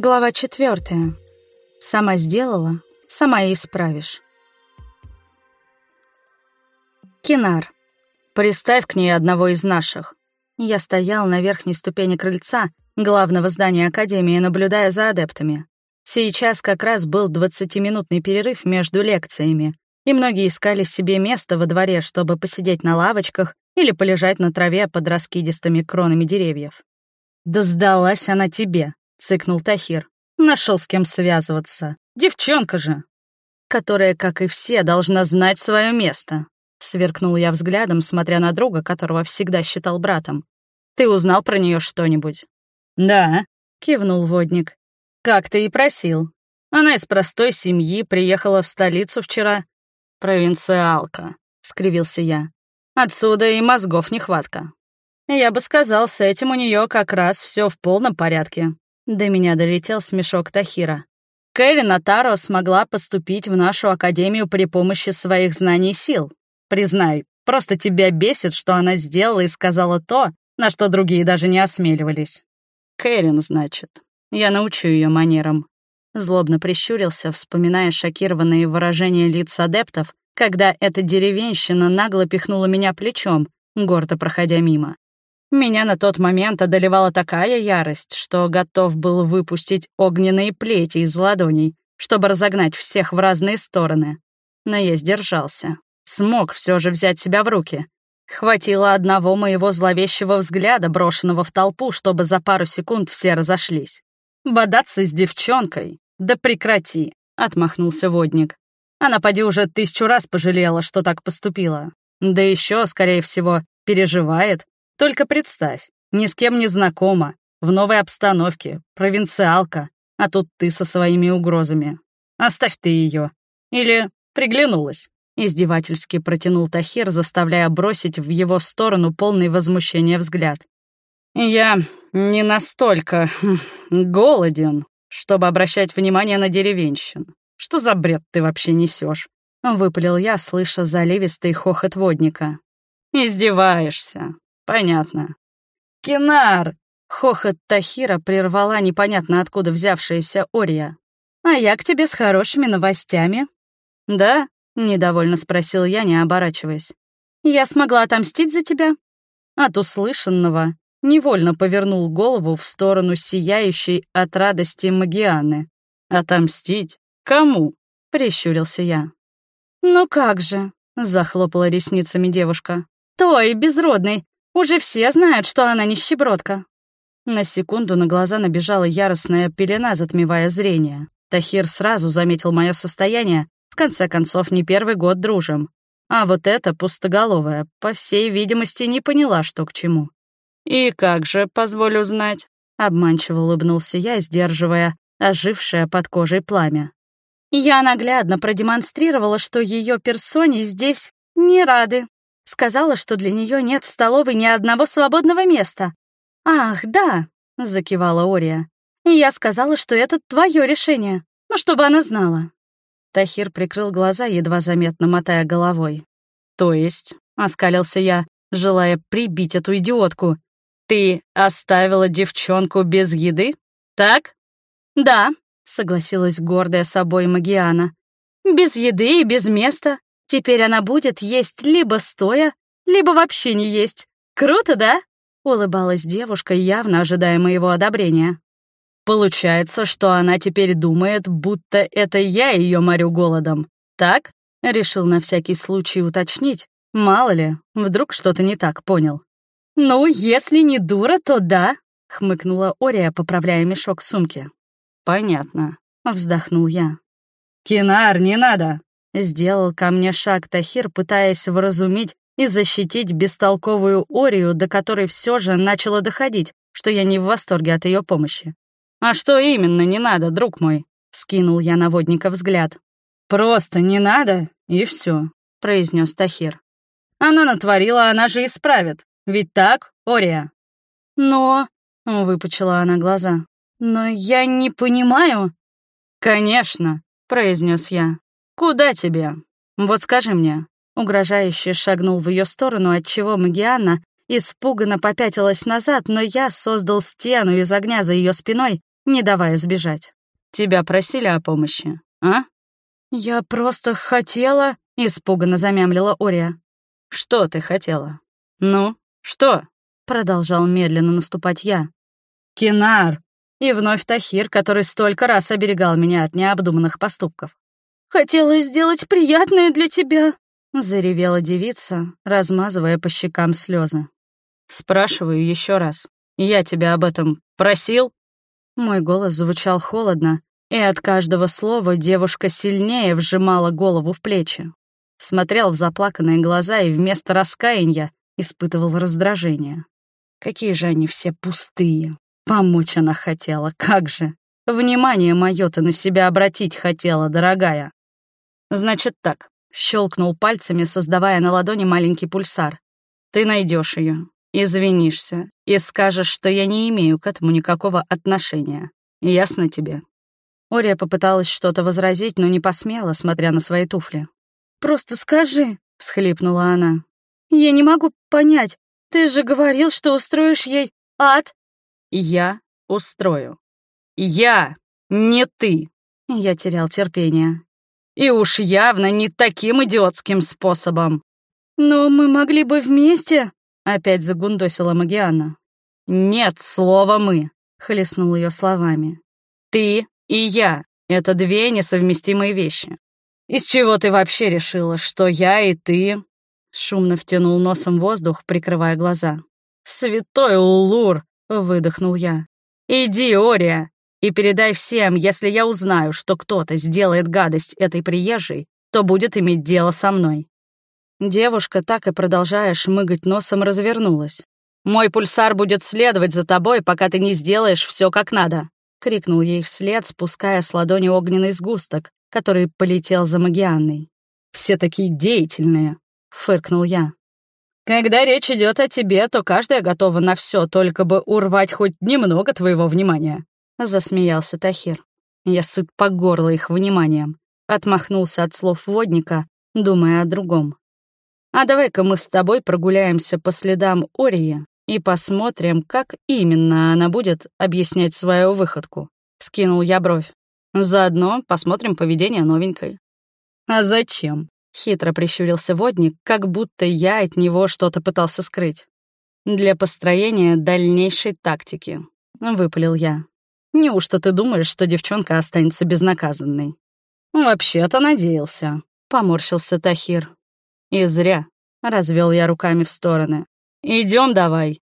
Глава четвертая. Сама сделала, сама и исправишь. Кинар. Приставь к ней одного из наших. Я стоял на верхней ступени крыльца главного здания Академии, наблюдая за адептами. Сейчас как раз был двадцатиминутный перерыв между лекциями, и многие искали себе место во дворе, чтобы посидеть на лавочках или полежать на траве под раскидистыми кронами деревьев. «Да сдалась она тебе», цыкнул Тахир. Нашел с кем связываться. Девчонка же. Которая, как и все, должна знать свое место. Сверкнул я взглядом, смотря на друга, которого всегда считал братом. Ты узнал про нее что-нибудь? Да, кивнул водник. Как ты и просил. Она из простой семьи, приехала в столицу вчера. Провинциалка, скривился я. Отсюда и мозгов нехватка. Я бы сказал, с этим у нее как раз все в полном порядке. До меня долетел смешок Тахира. Кэрри Натаро смогла поступить в нашу академию при помощи своих знаний и сил. Признай, просто тебя бесит, что она сделала и сказала то, на что другие даже не осмеливались. Кэрин, значит. Я научу ее манерам. Злобно прищурился, вспоминая шокированные выражения лиц адептов, когда эта деревенщина нагло пихнула меня плечом, гордо проходя мимо. Меня на тот момент одолевала такая ярость, что готов был выпустить огненные плети из ладоней, чтобы разогнать всех в разные стороны. Но я сдержался. Смог все же взять себя в руки. Хватило одного моего зловещего взгляда, брошенного в толпу, чтобы за пару секунд все разошлись. «Бодаться с девчонкой? Да прекрати!» — отмахнулся водник. Она поди уже тысячу раз пожалела, что так поступила. Да еще, скорее всего, переживает, только представь, ни с кем не знакома, в новой обстановке, провинциалка, а тут ты со своими угрозами. Оставь ты ее. Или приглянулась. Издевательски протянул Тахир, заставляя бросить в его сторону полный возмущения взгляд. «Я не настолько хм, голоден, чтобы обращать внимание на деревенщин. Что за бред ты вообще несешь? выпалил я, слыша заливистый хохот водника. «Издеваешься. «Понятно». «Кинар!» — хохот Тахира прервала непонятно откуда взявшаяся Ория. «А я к тебе с хорошими новостями». «Да?» — недовольно спросил я, не оборачиваясь. «Я смогла отомстить за тебя?» От услышанного невольно повернул голову в сторону сияющей от радости Магианы. «Отомстить? Кому?» — прищурился я. «Ну как же?» — захлопала ресницами девушка. «Той, безродной, уже все знают, что она нищебродка». На секунду на глаза набежала яростная пелена, затмевая зрение. Тахир сразу заметил мое состояние. В конце концов, не первый год дружим. А вот эта пустоголовая, по всей видимости, не поняла, что к чему. «И как же, позволю знать?» — обманчиво улыбнулся я, сдерживая ожившее под кожей пламя. Я наглядно продемонстрировала, что ее персоне здесь не рады. Сказала, что для нее нет в столовой ни одного свободного места. «Ах, да», — закивала Ория. «Я сказала, что это твое решение, ну, чтобы она знала». Тахир прикрыл глаза, едва заметно мотая головой. «То есть?» — оскалился я, желая прибить эту идиотку. «Ты оставила девчонку без еды? Так?» «Да», — согласилась гордая собой Магиана. «Без еды и без места. Теперь она будет есть либо стоя, либо вообще не есть. Круто, да?» — улыбалась девушка, явно ожидая моего одобрения. «Получается, что она теперь думает, будто это я ее морю голодом. Так?» — решил на всякий случай уточнить. Мало ли, вдруг что-то не так понял. «Ну, если не дура, то да», — хмыкнула Ория, поправляя мешок сумки. «Понятно», — вздохнул я. «Кинар, не надо!» Сделал ко мне шаг Тахир, пытаясь вразумить и защитить бестолковую Орию, до которой все же начало доходить, что я не в восторге от ее помощи. «А что именно не надо, друг мой?» — скинул я на водника взгляд. «Просто не надо, и все, произнес Тахир. «Она натворила, она же исправит. Ведь так, Ория?» «Но...» — выпучила она глаза. «Но я не понимаю...» «Конечно», — произнес я. «Куда тебе? Вот скажи мне». Угрожающе шагнул в ее сторону, отчего Магиана испуганно попятилась назад, но я создал стену из огня за ее спиной, не давая сбежать. «Тебя просили о помощи, а?» «Я просто хотела...» — испуганно замямлила Ория. «Что ты хотела?» «Ну, что?» — продолжал медленно наступать я. «Кинар!» И вновь Тахир, который столько раз оберегал меня от необдуманных поступков. «Хотела сделать приятное для тебя», — заревела девица, размазывая по щекам слезы. «Спрашиваю еще раз. Я тебя об этом просил?» Мой голос звучал холодно, и от каждого слова девушка сильнее вжимала голову в плечи. Смотрел в заплаканные глаза и вместо раскаяния испытывал раздражение. Какие же они все пустые. Помочь она хотела, как же. Внимание мое ты на себя обратить хотела, дорогая. Значит так, щелкнул пальцами, создавая на ладони маленький пульсар. Ты найдешь ее, извинишься и скажешь, что я не имею к этому никакого отношения. Ясно тебе? Ория попыталась что-то возразить, но не посмела, смотря на свои туфли. «Просто скажи», — всхлипнула она. «Я не могу понять. Ты же говорил, что устроишь ей ад». «Я устрою. Я, не ты». Я терял терпение. И уж явно не таким идиотским способом. «Но мы могли бы вместе...» — опять загундосила Магиана. «Нет слова «мы», — хлестнул ее словами. «Ты и я — это две несовместимые вещи. Из чего ты вообще решила, что я и ты...» Шумно втянул носом воздух, прикрывая глаза. «Святой Улур!» — выдохнул я. «Иди, Ория, и передай всем, если я узнаю, что кто-то сделает гадость этой приезжей, то будет иметь дело со мной». Девушка, так и продолжая шмыгать носом, развернулась. «Мой пульсар будет следовать за тобой, пока ты не сделаешь все как надо», — крикнул ей вслед, спуская с ладони огненный сгусток, который полетел за Магианной. «Все такие деятельные», — фыркнул я. «Когда речь идет о тебе, то каждая готова на все, только бы урвать хоть немного твоего внимания», — засмеялся Тахир. Я сыт по горло их вниманием. Отмахнулся от слов водника, думая о другом. «А давай-ка мы с тобой прогуляемся по следам Ории и посмотрим, как именно она будет объяснять свою выходку», — скинул я бровь. «Заодно посмотрим поведение новенькой». «А зачем?» Хитро прищурился водник, как будто я от него что-то пытался скрыть. «Для построения дальнейшей тактики», — выпалил я. «Неужто ты думаешь, что девчонка останется безнаказанной?» «Вообще-то надеялся», — поморщился Тахир. «И зря», — развел я руками в стороны. Идем давай,